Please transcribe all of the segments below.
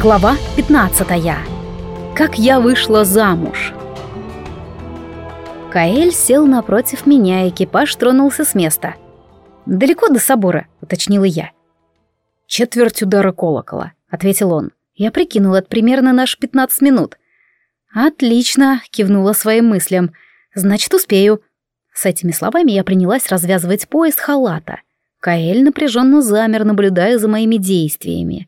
Глава 15. Как я вышла замуж. Каэль сел напротив меня, экипаж тронулся с места. «Далеко до собора», — уточнила я. «Четверть удара колокола», — ответил он. Я прикинул, это примерно наш 15 минут. «Отлично», — кивнула своим мыслям. «Значит, успею». С этими словами я принялась развязывать пояс халата. Каэль напряженно замер, наблюдая за моими действиями.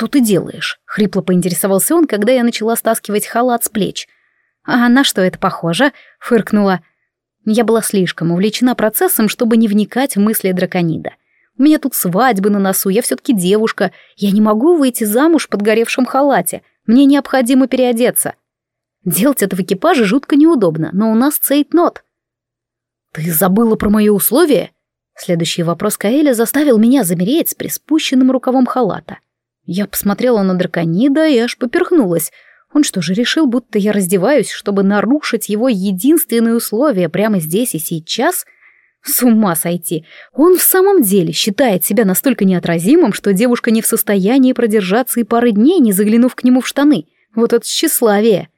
«Что ты делаешь?» — хрипло поинтересовался он, когда я начала стаскивать халат с плеч. «А на что это похоже?» — фыркнула. Я была слишком увлечена процессом, чтобы не вникать в мысли драконида. У меня тут свадьбы на носу, я все-таки девушка. Я не могу выйти замуж в подгоревшем халате. Мне необходимо переодеться. Делать это в экипаже жутко неудобно, но у нас цейтнот. «Ты забыла про мои условия?» Следующий вопрос Каэля заставил меня замереть с приспущенным рукавом халата. Я посмотрела на драконида и аж поперхнулась. Он что же решил, будто я раздеваюсь, чтобы нарушить его единственные условия прямо здесь и сейчас? С ума сойти. Он в самом деле считает себя настолько неотразимым, что девушка не в состоянии продержаться и пары дней, не заглянув к нему в штаны. Вот это тщеславие.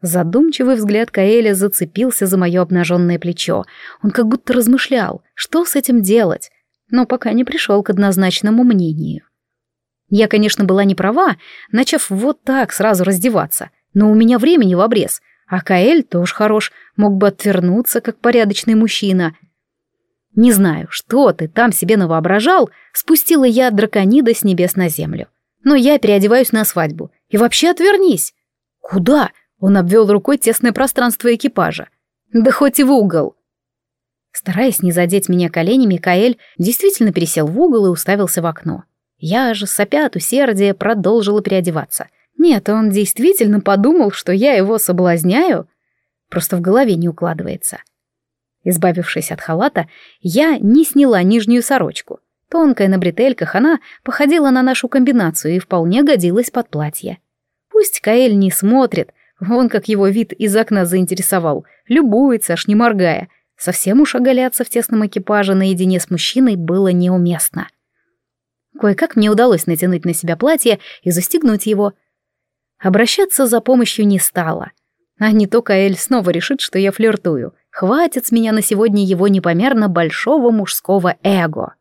Задумчивый взгляд Каэля зацепился за мое обнаженное плечо. Он как будто размышлял, что с этим делать, но пока не пришел к однозначному мнению. Я, конечно, была не права, начав вот так сразу раздеваться, но у меня времени в обрез, а Каэль тоже хорош, мог бы отвернуться, как порядочный мужчина. Не знаю, что ты там себе навоображал, спустила я драконида с небес на землю. Но я переодеваюсь на свадьбу. И вообще отвернись. Куда? Он обвел рукой тесное пространство экипажа. Да хоть и в угол. Стараясь не задеть меня коленями, Каэль действительно пересел в угол и уставился в окно. Я же, сопя от усердия, продолжила переодеваться. Нет, он действительно подумал, что я его соблазняю. Просто в голове не укладывается. Избавившись от халата, я не сняла нижнюю сорочку. Тонкая на бретельках, она походила на нашу комбинацию и вполне годилась под платье. Пусть Каэль не смотрит, вон как его вид из окна заинтересовал, любуется, аж не моргая. Совсем уж оголяться в тесном экипаже наедине с мужчиной было неуместно. — Кое-как мне удалось натянуть на себя платье и застегнуть его. Обращаться за помощью не стала. А не то Каэль снова решит, что я флиртую. Хватит с меня на сегодня его непомерно большого мужского эго.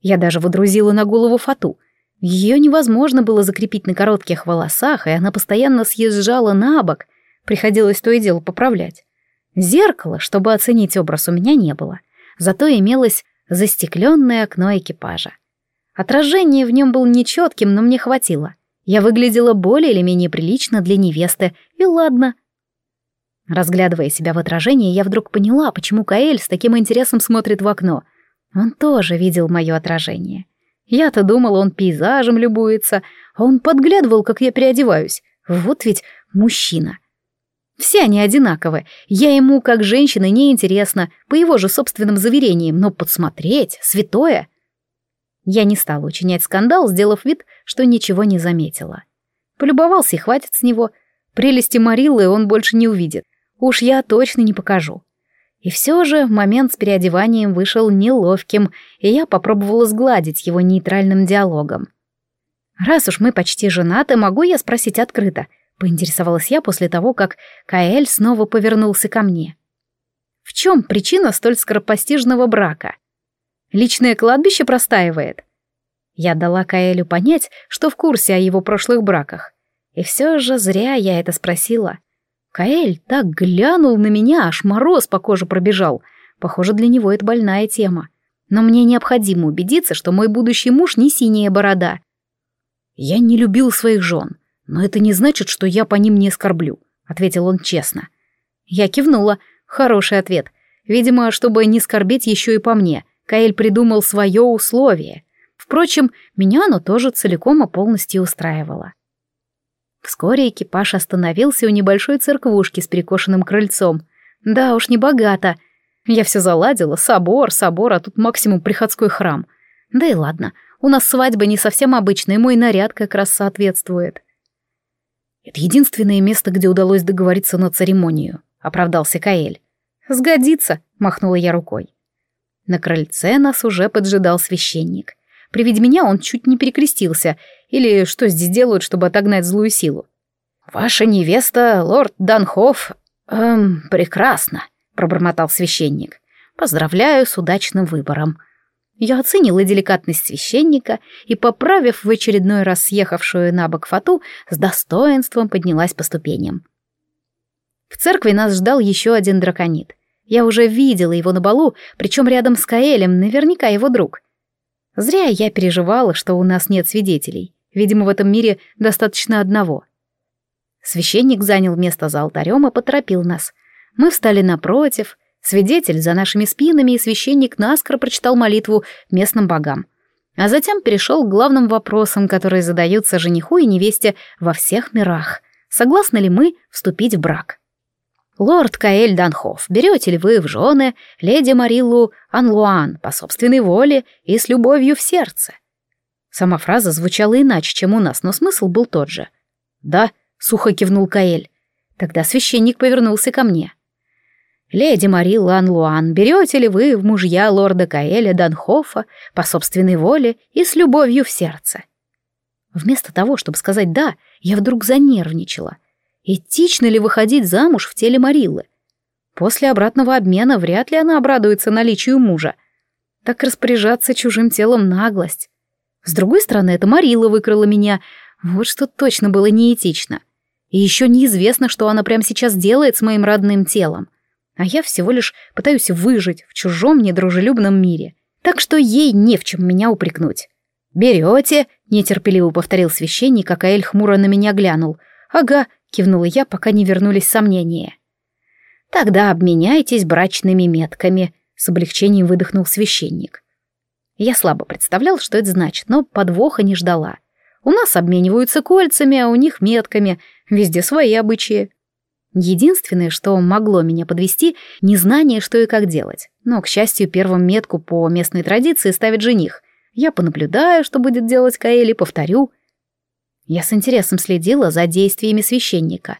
Я даже водрузила на голову фату. Ее невозможно было закрепить на коротких волосах, и она постоянно съезжала на бок. Приходилось то и дело поправлять. Зеркала, чтобы оценить образ, у меня не было. Зато имелось застекленное окно экипажа. Отражение в нем было нечетким, но мне хватило. Я выглядела более или менее прилично для невесты, и ладно. Разглядывая себя в отражении, я вдруг поняла, почему Каэль с таким интересом смотрит в окно. Он тоже видел мое отражение. Я-то думала, он пейзажем любуется, а он подглядывал, как я переодеваюсь. Вот ведь мужчина. Все они одинаковы. Я ему, как женщина, неинтересна, по его же собственным заверениям, но подсмотреть, святое. Я не стала учинять скандал, сделав вид, что ничего не заметила. Полюбовался и хватит с него. Прелести Мариллы он больше не увидит. Уж я точно не покажу. И все же момент с переодеванием вышел неловким, и я попробовала сгладить его нейтральным диалогом. «Раз уж мы почти женаты, могу я спросить открыто?» — поинтересовалась я после того, как Каэль снова повернулся ко мне. «В чем причина столь скоропостижного брака?» Личное кладбище простаивает. Я дала Каэлю понять, что в курсе о его прошлых браках. И все же зря я это спросила. Каэль так глянул на меня, аж мороз по коже пробежал. Похоже, для него это больная тема. Но мне необходимо убедиться, что мой будущий муж не синяя борода. Я не любил своих жен, но это не значит, что я по ним не скорблю, ответил он честно. Я кивнула. Хороший ответ. Видимо, чтобы не скорбеть еще и по мне — Каэль придумал свое условие. Впрочем, меня оно тоже целиком и полностью устраивало. Вскоре экипаж остановился у небольшой церквушки с перекошенным крыльцом. Да уж, не богато. Я все заладила, собор, собор, а тут максимум приходской храм. Да и ладно, у нас свадьба не совсем обычная, мой наряд как раз соответствует. Это единственное место, где удалось договориться на церемонию, оправдался Каэль. Сгодится, махнула я рукой. На крыльце нас уже поджидал священник. при виде меня он чуть не перекрестился. Или что здесь делают, чтобы отогнать злую силу? «Ваша невеста, лорд Данхоф, эм, прекрасно», — пробормотал священник. «Поздравляю с удачным выбором». Я оценила деликатность священника и, поправив в очередной раз съехавшую на бок фату, с достоинством поднялась по ступеням. В церкви нас ждал еще один драконит. Я уже видела его на балу, причем рядом с Каэлем, наверняка его друг. Зря я переживала, что у нас нет свидетелей. Видимо, в этом мире достаточно одного. Священник занял место за алтарем и поторопил нас. Мы встали напротив, Свидетель за нашими спинами и священник наскоро прочитал молитву местным богам. А затем перешел к главным вопросам, которые задаются жениху и невесте во всех мирах. Согласны ли мы вступить в брак? «Лорд Каэль Данхоф, берете ли вы в жены леди Марилу Анлуан по собственной воле и с любовью в сердце?» Сама фраза звучала иначе, чем у нас, но смысл был тот же. «Да», — сухо кивнул Каэль. Тогда священник повернулся ко мне. «Леди Мари Лан-Луан, берете ли вы в мужья лорда Каэля Данхофа по собственной воле и с любовью в сердце?» Вместо того, чтобы сказать «да», я вдруг занервничала. Этично ли выходить замуж в теле Марилы? После обратного обмена вряд ли она обрадуется наличию мужа. Так распоряжаться чужим телом наглость. С другой стороны, это Марила выкрала меня. Вот что точно было неэтично. И еще неизвестно, что она прямо сейчас делает с моим родным телом а я всего лишь пытаюсь выжить в чужом недружелюбном мире. Так что ей не в чем меня упрекнуть. «Берете?» — нетерпеливо повторил священник, а Каэль хмуро на меня глянул. «Ага», — кивнула я, пока не вернулись сомнения. «Тогда обменяйтесь брачными метками», — с облегчением выдохнул священник. Я слабо представлял, что это значит, но подвоха не ждала. У нас обмениваются кольцами, а у них метками. Везде свои обычаи. Единственное, что могло меня подвести, незнание, что и как делать. Но, к счастью, первым метку по местной традиции ставит жених. Я понаблюдаю, что будет делать Каэли, повторю. Я с интересом следила за действиями священника.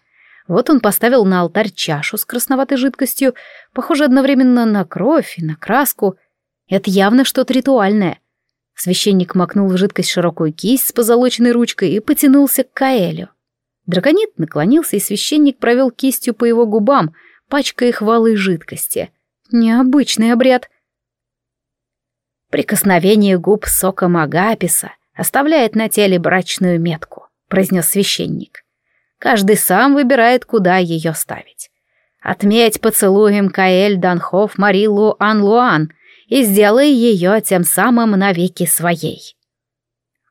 Вот он поставил на алтарь чашу с красноватой жидкостью, похоже одновременно на кровь и на краску. Это явно что-то ритуальное. Священник макнул в жидкость широкую кисть с позолоченной ручкой и потянулся к Каэлю. Драконит наклонился, и священник провел кистью по его губам, пачкая их валой жидкости. Необычный обряд. «Прикосновение губ соком агаписа оставляет на теле брачную метку», — произнес священник. «Каждый сам выбирает, куда ее ставить. Отметь поцелуем Каэль Данхов Марилу Анлуан и сделай ее тем самым навеки своей».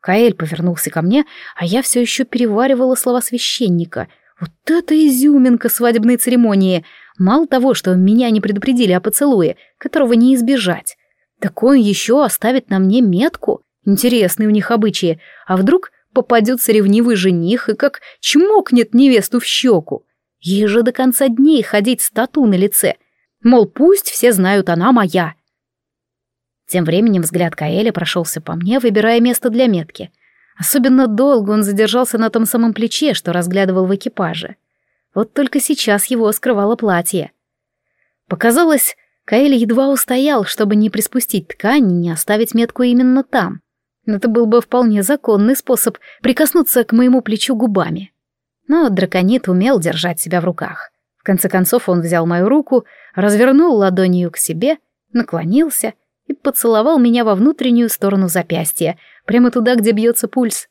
Каэль повернулся ко мне, а я все еще переваривала слова священника. Вот это изюминка свадебной церемонии! Мало того, что меня не предупредили о поцелуе, которого не избежать, так он еще оставит на мне метку. Интересные у них обычаи. А вдруг попадется ревнивый жених и как чмокнет невесту в щеку? Ей же до конца дней ходить с тату на лице. Мол, пусть все знают, она моя. Тем временем взгляд Каэля прошелся по мне, выбирая место для метки. Особенно долго он задержался на том самом плече, что разглядывал в экипаже. Вот только сейчас его скрывало платье. Показалось, Каэль едва устоял, чтобы не приспустить ткань и не оставить метку именно там. Это был бы вполне законный способ прикоснуться к моему плечу губами. Но драконит умел держать себя в руках. В конце концов он взял мою руку, развернул ладонью к себе, наклонился и поцеловал меня во внутреннюю сторону запястья, прямо туда, где бьется пульс.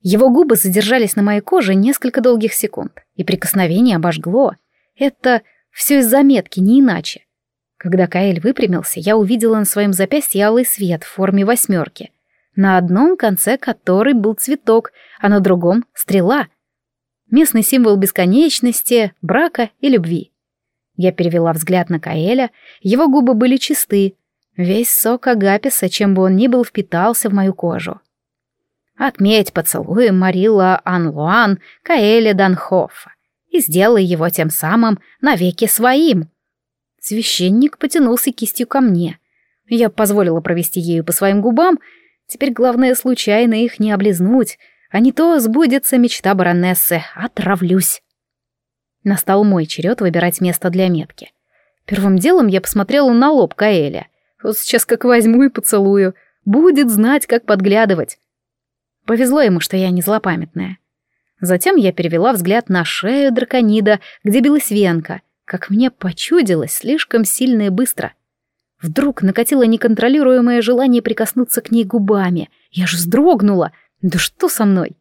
Его губы задержались на моей коже несколько долгих секунд, и прикосновение обожгло. Это все из заметки, не иначе. Когда Каэль выпрямился, я увидела на своем запястье алый свет в форме восьмерки, на одном конце которой был цветок, а на другом — стрела. Местный символ бесконечности, брака и любви. Я перевела взгляд на Каэля, его губы были чисты, Весь сок Агаписа, чем бы он ни был, впитался в мою кожу. Отметь поцелуем Марила Анлуан Каэля Данхофа и сделай его тем самым навеки своим. Священник потянулся кистью ко мне. Я позволила провести ею по своим губам, теперь главное случайно их не облизнуть, а не то сбудется мечта баронессы, отравлюсь. Настал мой черед выбирать место для метки. Первым делом я посмотрела на лоб Каэля. Вот сейчас как возьму и поцелую. Будет знать, как подглядывать. Повезло ему, что я не злопамятная. Затем я перевела взгляд на шею драконида, где билась венка, как мне почудилось, слишком сильно и быстро. Вдруг накатило неконтролируемое желание прикоснуться к ней губами. Я же вздрогнула. Да что со мной?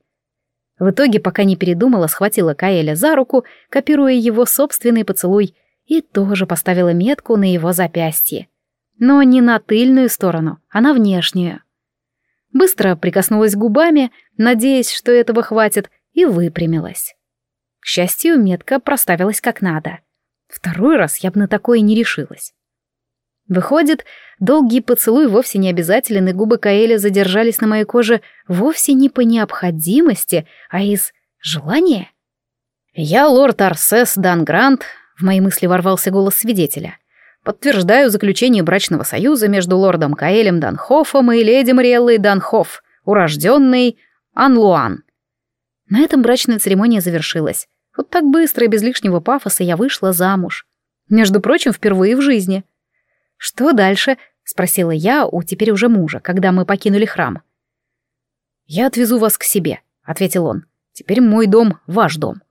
В итоге, пока не передумала, схватила Каэля за руку, копируя его собственный поцелуй, и тоже поставила метку на его запястье. Но не на тыльную сторону, а на внешнюю. Быстро прикоснулась губами, надеясь, что этого хватит, и выпрямилась. К счастью, метка проставилась как надо. Второй раз я бы на такое не решилась. Выходит, долгий поцелуй вовсе не обязателен, и губы Каэля задержались на моей коже вовсе не по необходимости, а из желания. «Я лорд Арсес Дангрант», — в мои мысли ворвался голос свидетеля. «Подтверждаю заключение брачного союза между лордом Каэлем Данхофом и леди Мариэллой Данхоф, урожденной Анлуан». На этом брачная церемония завершилась. Вот так быстро и без лишнего пафоса я вышла замуж. Между прочим, впервые в жизни — «Что дальше?» — спросила я у теперь уже мужа, когда мы покинули храм. «Я отвезу вас к себе», — ответил он. «Теперь мой дом — ваш дом».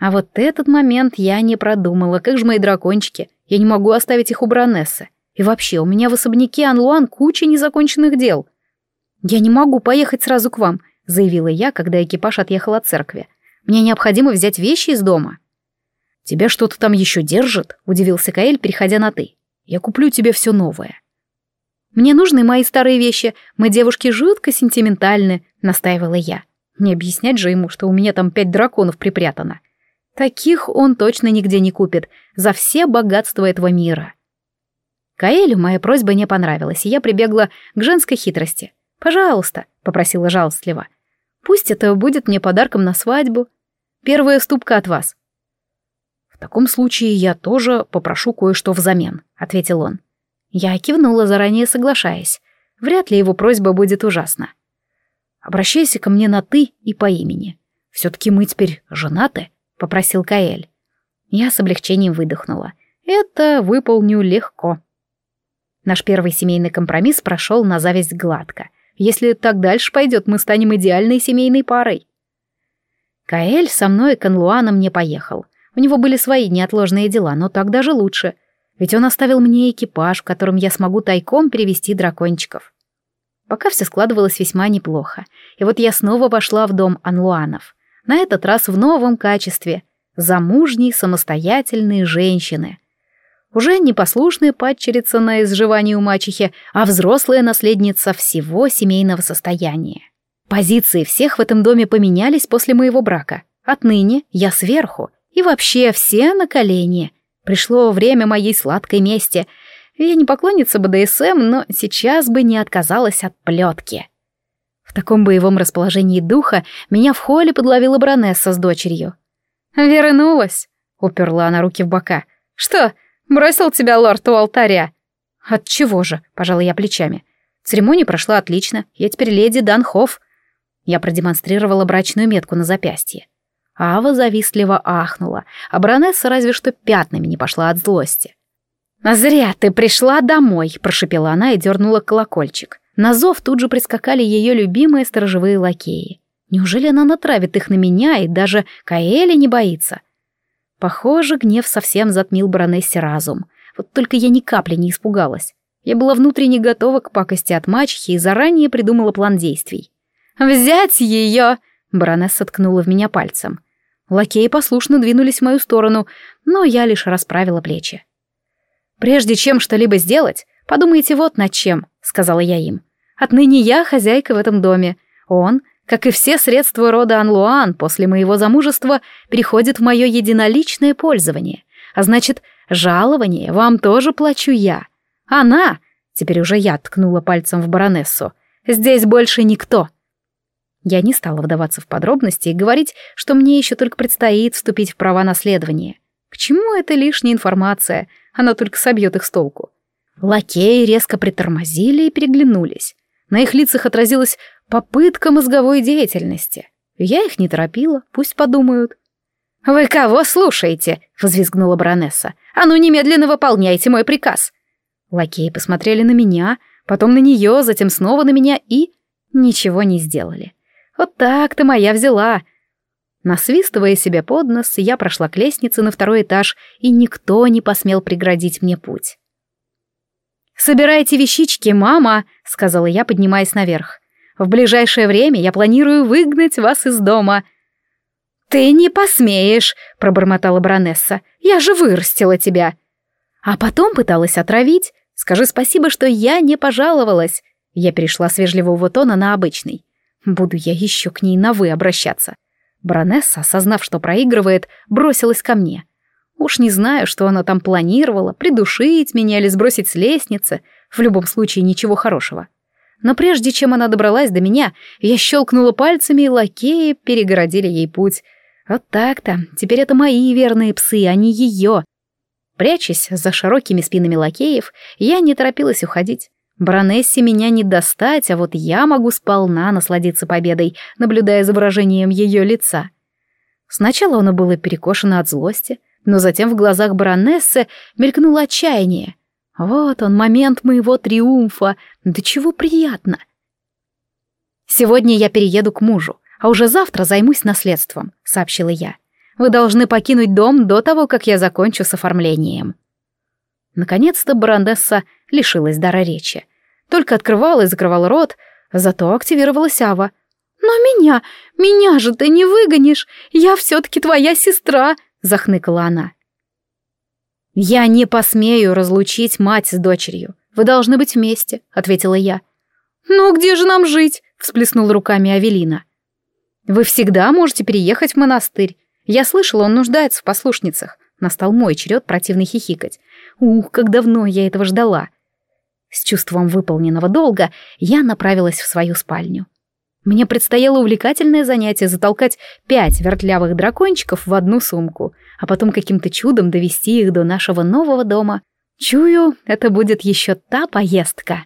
А вот этот момент я не продумала. Как же мои дракончики? Я не могу оставить их у баронессы. И вообще, у меня в особняке Анлуан куча незаконченных дел. «Я не могу поехать сразу к вам», — заявила я, когда экипаж отъехал от церкви. «Мне необходимо взять вещи из дома». «Тебя что-то там еще держит?» — удивился Каэль, переходя на «ты». Я куплю тебе все новое». «Мне нужны мои старые вещи. Мы девушки жутко сентиментальны», — настаивала я. Не объяснять же ему, что у меня там пять драконов припрятано. Таких он точно нигде не купит за все богатства этого мира. Каэлю моя просьба не понравилась, и я прибегла к женской хитрости. «Пожалуйста», — попросила жалостливо. «Пусть это будет мне подарком на свадьбу. Первая ступка от вас таком случае я тоже попрошу кое-что взамен», — ответил он. Я кивнула, заранее соглашаясь. Вряд ли его просьба будет ужасна. «Обращайся ко мне на «ты» и по имени. Все-таки мы теперь женаты», — попросил Каэль. Я с облегчением выдохнула. «Это выполню легко». Наш первый семейный компромисс прошел на зависть гладко. Если так дальше пойдет, мы станем идеальной семейной парой. Каэль со мной к Анлуанам не поехал. У него были свои неотложные дела, но так даже лучше. Ведь он оставил мне экипаж, в котором я смогу тайком перевести дракончиков. Пока все складывалось весьма неплохо. И вот я снова вошла в дом Анлуанов. На этот раз в новом качестве. Замужней, самостоятельной женщины. Уже не послушная падчерица на изживании у мачехи, а взрослая наследница всего семейного состояния. Позиции всех в этом доме поменялись после моего брака. Отныне я сверху, и вообще все на колени. Пришло время моей сладкой мести. Я не поклонница БДСМ, но сейчас бы не отказалась от плетки. В таком боевом расположении духа меня в холле подловила баронесса с дочерью. «Вернулась», — уперла она руки в бока. «Что, бросил тебя лорд у алтаря?» «От чего же?» — пожала я плечами. Церемония прошла отлично, я теперь леди Данхоф. Я продемонстрировала брачную метку на запястье. Ава завистливо ахнула, а баронесса разве что пятнами не пошла от злости. «А «Зря ты пришла домой», — прошепела она и дернула колокольчик. На зов тут же прискакали ее любимые сторожевые лакеи. Неужели она натравит их на меня и даже Каэли не боится? Похоже, гнев совсем затмил баронессе разум. Вот только я ни капли не испугалась. Я была внутренне готова к пакости от мачехи и заранее придумала план действий. «Взять ее!» — баронесса ткнула в меня пальцем. Лакеи послушно двинулись в мою сторону, но я лишь расправила плечи. «Прежде чем что-либо сделать, подумайте вот над чем», — сказала я им. «Отныне я хозяйка в этом доме. Он, как и все средства рода Анлуан после моего замужества, переходит в мое единоличное пользование. А значит, жалование вам тоже плачу я. Она, теперь уже я ткнула пальцем в баронессу, здесь больше никто». Я не стала вдаваться в подробности и говорить, что мне еще только предстоит вступить в права наследования. К чему эта лишняя информация? Она только собьет их с толку. Лакеи резко притормозили и переглянулись. На их лицах отразилась попытка мозговой деятельности. Я их не торопила, пусть подумают. «Вы кого слушаете?» — взвизгнула баронесса. «А ну немедленно выполняйте мой приказ!» Лакеи посмотрели на меня, потом на нее, затем снова на меня и... Ничего не сделали. Вот так-то моя взяла. Насвистывая себе под нос, я прошла к лестнице на второй этаж, и никто не посмел преградить мне путь. «Собирайте вещички, мама», — сказала я, поднимаясь наверх. «В ближайшее время я планирую выгнать вас из дома». «Ты не посмеешь», — пробормотала баронесса. «Я же вырастила тебя». А потом пыталась отравить. Скажи спасибо, что я не пожаловалась. Я перешла с вежливого тона на обычный. Буду я еще к ней на «вы» обращаться. Баронесса, осознав, что проигрывает, бросилась ко мне. Уж не знаю, что она там планировала, придушить меня или сбросить с лестницы. В любом случае, ничего хорошего. Но прежде чем она добралась до меня, я щелкнула пальцами, и лакеи перегородили ей путь. Вот так-то. Теперь это мои верные псы, а не ее. Прячась за широкими спинами лакеев, я не торопилась уходить. Баронессе меня не достать, а вот я могу сполна насладиться победой, наблюдая за выражением ее лица. Сначала оно было перекошено от злости, но затем в глазах баронессы мелькнуло отчаяние. Вот он, момент моего триумфа. Да чего приятно. «Сегодня я перееду к мужу, а уже завтра займусь наследством», — сообщила я. «Вы должны покинуть дом до того, как я закончу с оформлением». Наконец-то баронесса лишилась дара речи. Только открывала и закрывала рот, зато активировалась Ава. «Но меня, меня же ты не выгонишь! Я все-таки твоя сестра!» — захныкала она. «Я не посмею разлучить мать с дочерью. Вы должны быть вместе», — ответила я. «Ну где же нам жить?» — всплеснула руками Авелина. «Вы всегда можете переехать в монастырь. Я слышала, он нуждается в послушницах». Настал мой черед противно хихикать. Ух, как давно я этого ждала. С чувством выполненного долга я направилась в свою спальню. Мне предстояло увлекательное занятие затолкать пять вертлявых дракончиков в одну сумку, а потом каким-то чудом довести их до нашего нового дома. Чую, это будет еще та поездка.